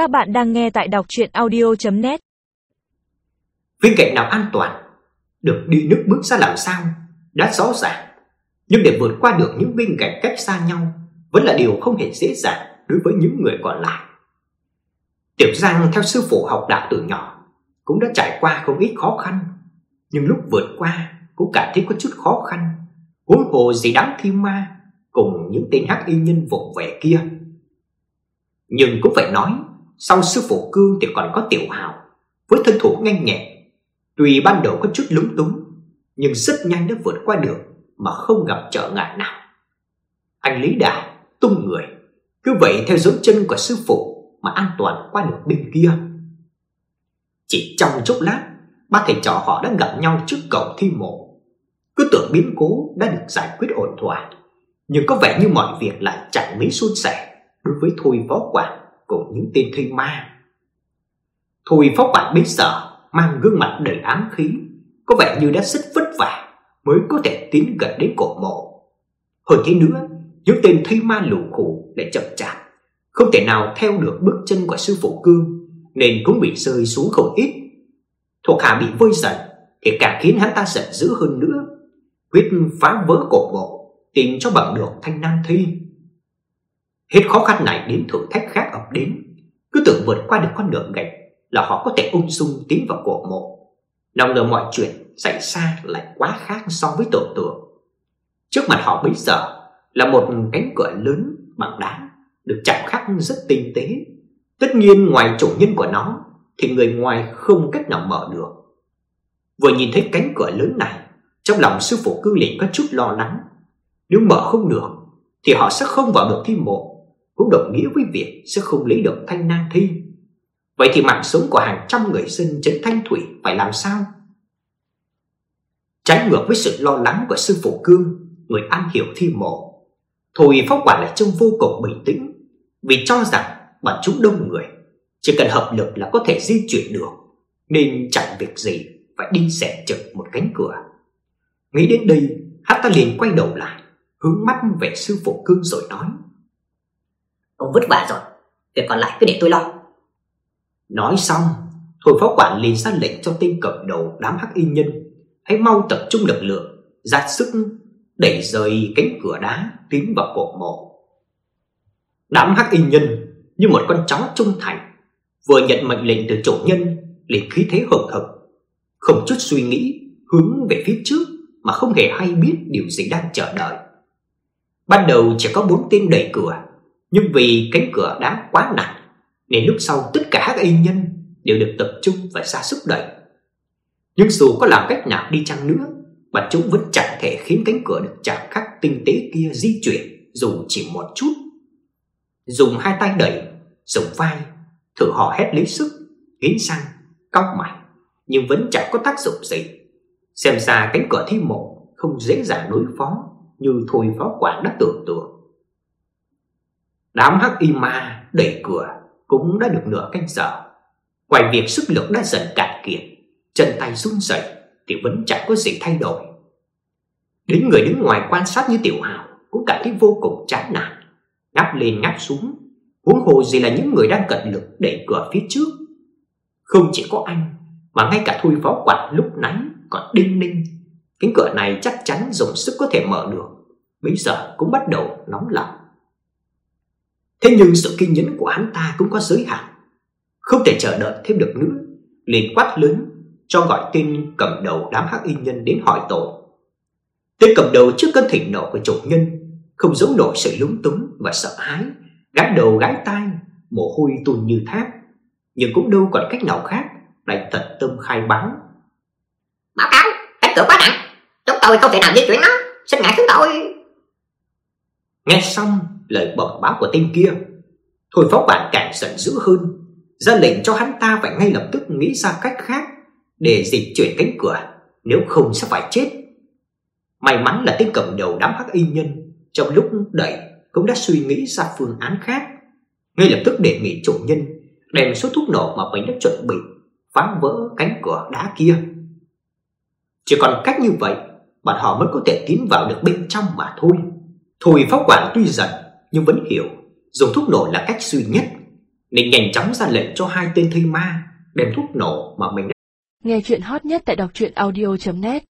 Các bạn đang nghe tại đọc chuyện audio.net Viên cạnh nào an toàn, được đi nước bước ra làm sao, đã rõ ràng. Nhưng để vượt qua được những viên cạnh cách xa nhau vẫn là điều không hề dễ dàng đối với những người còn lại. Tiểu Giang theo sư phụ học đạo từ nhỏ, cũng đã trải qua không ít khó khăn, nhưng lúc vượt qua cũng cảm thấy có chút khó khăn. Huống hồ gì đám thiên ma cùng những tên hắc y nhân vụng về kia. Nhưng cũng phải nói, sau sư phụ Cương thì còn có Tiểu Hào, với thân thủ nhanh nhẹn. Tuy ban đầu có chút lúng túng, nhưng rất nhanh đã vượt qua được mà không gặp trở ngại nào. Anh Lý đà tung người, cứ vậy theo dấu chân của sư phụ mà an toàn qua được bên kia. Chỉ trong chốc lát, ba thầy trò họ đã gặp nhau trước cổng thi mộ. Cứ tưởng biến cố đã được giải quyết ổn thỏa, nhưng có vẻ như mọi việc lại chẳng mấy suôn sẻ đối với Thôi Võ Quảng cùng những tên thi ma. Thùy Phó bạch bí sợ, mang gương mặt đầy ám khí, có vẻ như đã xích vất vả mới có thể tiến gần đến cổ mộ. Hơn thế nữa, những tên thi ma lù khù lại chậm chạp, không thể nào theo được bước chân của sư phụ Cương, nên cũng bị rơi xuống không ít. Thuộc hạ bị vơi dần thì càng khiến hắn ta giận dữ hơn nữa, quyết phá vỡ cổ mộ, tìm cho bằng được thanh nam thi. Hết khó khăn này đến thử thách khác ập đến, cứ tưởng vượt qua được con đường gạch là họ có thể ung dung tiến vào cổ mộ. Nào ngờ mọi chuyện xảy ra lại quá khác so với tưởng tượng. Trước mặt họ bây giờ là một cánh cửa lớn bằng đá được chạm khắc rất tinh tế. Tất nhiên ngoài chủ nhân của nó thì người ngoài không cách nào mở được. Vừa nhìn thấy cánh cửa lớn này, trong lòng sư phụ cư Lệnh có chút lo lắng. Nếu mở không được thì họ sẽ không vào được thi mộ, cũng đồng nghĩa với việc sẽ không lấy được thanh nan thi. Vậy thì mạng sống của hàng trăm người dân trấn Thanh Thủy phải làm sao? Trái ngược với sự lo lắng của sư phụ Cương, người an hiểu thi mộ, Thôi Pháp Quản lại trông vô cùng bình tĩnh, vì cho rằng bọn chúng đông người, chỉ cần hợp lực là có thể di chuyển được, nên chẳng việc gì phải đi xẻ trực một cánh cửa. Nghĩ đến đây, hắn ta liền quay đầu lại, hướng mắt về sư phụ Cương rồi nói: "Ông vất vả rồi, việc còn lại cứ để tôi lo." Nói xong, Thôi phó quản liền ra lệnh cho tên cầm đầu đám hắc y nhân hãy mau tập trung lực lượng, ra sức đẩy rời cánh cửa đá tiến vào cổ mộ. Đám hắc y nhân như một con chó trung thành, vừa nhận mệnh lệnh từ chủ nhân, liền khí thế hừng hực, không chút suy nghĩ hướng về phía trước mà không hề hay biết điều gì đang chờ đợi. Ban đầu chỉ có bốn tên đẩy cửa, nhưng vì cánh cửa đá quá nặng nên lúc sau tất cả các y nhân đều được tập trung và ra sức đẩy. Nhưng dù có làm cách nào đi chăng nữa, bọn chúng vẫn chẳng thể khiến cánh cửa được chạm khắc tinh tế kia di chuyển dù chỉ một chút. Dùng hai tay đẩy, dùng vai, thử họ hét lấy sức, nghiến răng, Cóc mày, nhưng vẫn chẳng có tác dụng gì. Xem ra cánh cửa thi mộ không dễ dàng đối phó như thôi phó quản đã tưởng tượng. Đám hắc y ma đẩy cửa cũng đã được nửa canh giờ. Ngoài việc sức lực đã dần cạn kiệt, chân tay run rẩy thì vẫn chẳng có gì thay đổi. Đến người đứng ngoài quan sát như Tiểu Hào cũng cảm thấy vô cùng chán nản, ngáp lên ngáp xuống, huống hồ gì là những người đang cật lực đẩy cửa phía trước. Không chỉ có anh, mà ngay cả Thôi Phó Quạt lúc nãy còn đinh ninh, cánh cửa này chắc chắn dùng sức có thể mở được, bây giờ cũng bắt đầu nóng lòng. Thế nhưng sự kiên nhẫn của hắn ta cũng có giới hạn, không thể chờ đợi thêm được nữa, liền quát lớn cho gọi tên cầm đầu đám hắc y nhân đến hỏi tội. Tên cầm đầu trước cơn thịnh nộ của chủ nhân, không giấu nổi sự lúng túng và sợ hãi, gãi đầu gãi tai, mồ hôi tuôn như thác, nhưng cũng đâu còn cách nào khác, lại tận tâm khai báo. Báo cáo, cánh cửa quá nặng, chúng tôi không thể nào di chuyển nó, xin ngại chúng tôi. Nghe xong lời bẩm báo của tên kia, Thôi phó bản càng giận dữ hơn, ra lệnh cho hắn ta phải ngay lập tức nghĩ ra cách khác để dịch chuyển cánh cửa, nếu không sẽ phải chết. May mắn là tên cầm đầu đám hắc y nhân trong lúc đẩy cũng đã suy nghĩ ra phương án khác, ngay lập tức đề nghị chủ nhân đem số thuốc nổ mà mình đã chuẩn bị phá vỡ cánh cửa đá kia. Chỉ còn cách như vậy, bọn họ mới có thể tiến vào được bên trong mà thôi. Thôi Pháp Quản tuy giận nhưng vẫn hiểu, dùng thuốc nổ là cách duy nhất. nên nhanh chóng ra lệnh cho hai tên thây ma đem thuốc nổ mà mình đã Nghe chuyện hot nhất tại đọc truyện audio.net